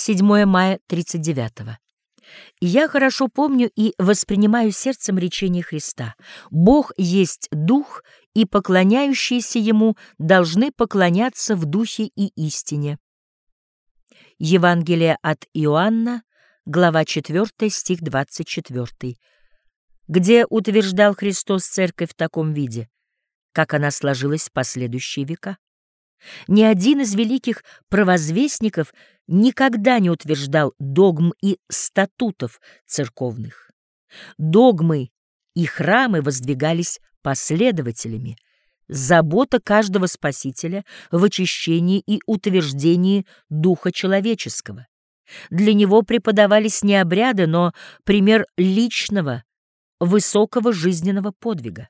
7 мая 39 -го. Я хорошо помню и воспринимаю сердцем речение Христа. Бог есть Дух, и поклоняющиеся Ему должны поклоняться в Духе и истине. Евангелие от Иоанна, глава 4, стих 24, где утверждал Христос церковь в таком виде, как она сложилась в последующие века. Ни один из великих провозвестников никогда не утверждал догм и статутов церковных. Догмы и храмы воздвигались последователями. Забота каждого спасителя в очищении и утверждении духа человеческого. Для него преподавались не обряды, но пример личного, высокого жизненного подвига.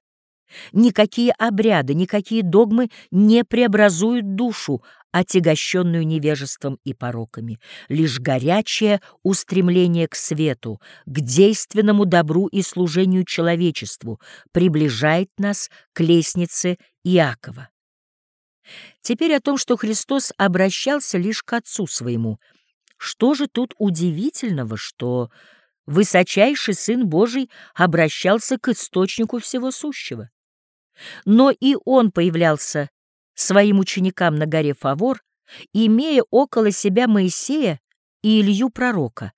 Никакие обряды, никакие догмы не преобразуют душу, отягощенную невежеством и пороками. Лишь горячее устремление к свету, к действенному добру и служению человечеству приближает нас к лестнице Иакова. Теперь о том, что Христос обращался лишь к Отцу Своему. Что же тут удивительного, что высочайший Сын Божий обращался к источнику всего сущего? Но и он появлялся своим ученикам на горе Фавор, имея около себя Моисея и Илью пророка.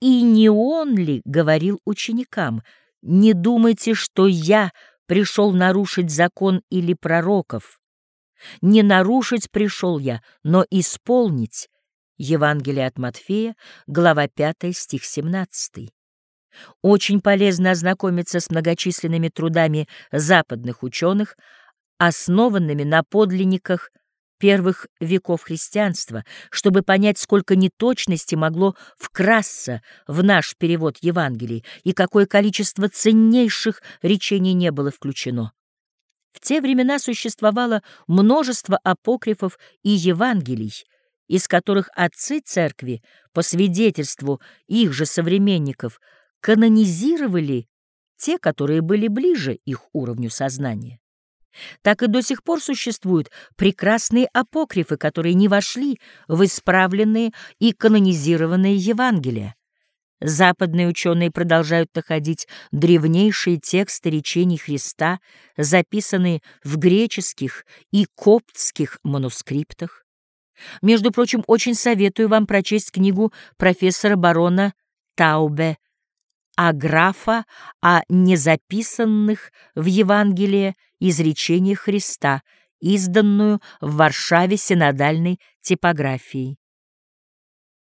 И не он ли говорил ученикам, «Не думайте, что я пришел нарушить закон или пророков. Не нарушить пришел я, но исполнить». Евангелие от Матфея, глава 5, стих 17. Очень полезно ознакомиться с многочисленными трудами западных ученых, основанными на подлинниках первых веков христианства, чтобы понять, сколько неточности могло вкрасться в наш перевод Евангелий и какое количество ценнейших речений не было включено. В те времена существовало множество апокрифов и Евангелий, из которых отцы церкви, по свидетельству их же современников, канонизировали те, которые были ближе их уровню сознания. Так и до сих пор существуют прекрасные апокрифы, которые не вошли в исправленные и канонизированные Евангелия. Западные ученые продолжают находить древнейшие тексты речений Христа, записанные в греческих и коптских манускриптах. Между прочим, очень советую вам прочесть книгу профессора барона Таубе а графа о незаписанных в Евангелии изречениях Христа, изданную в Варшаве синодальной типографией.